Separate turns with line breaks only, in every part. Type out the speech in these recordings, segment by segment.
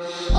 Oh.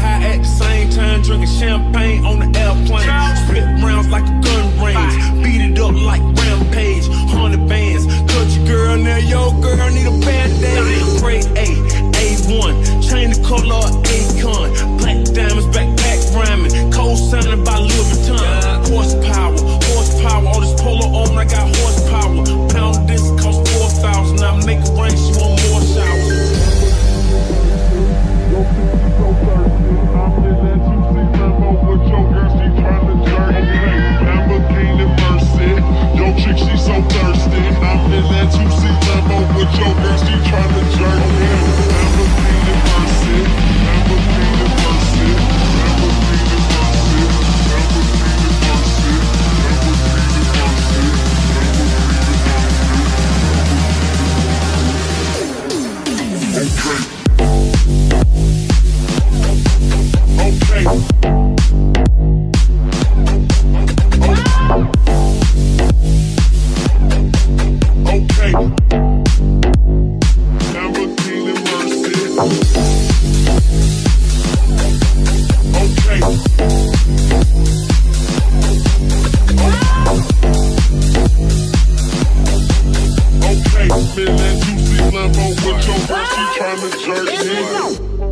high at the same time, drinking champagne on the airplane. Spit rounds like a gun range, beat it up like rampage. Hundred bands, country girl now, yo girl.
Beijo.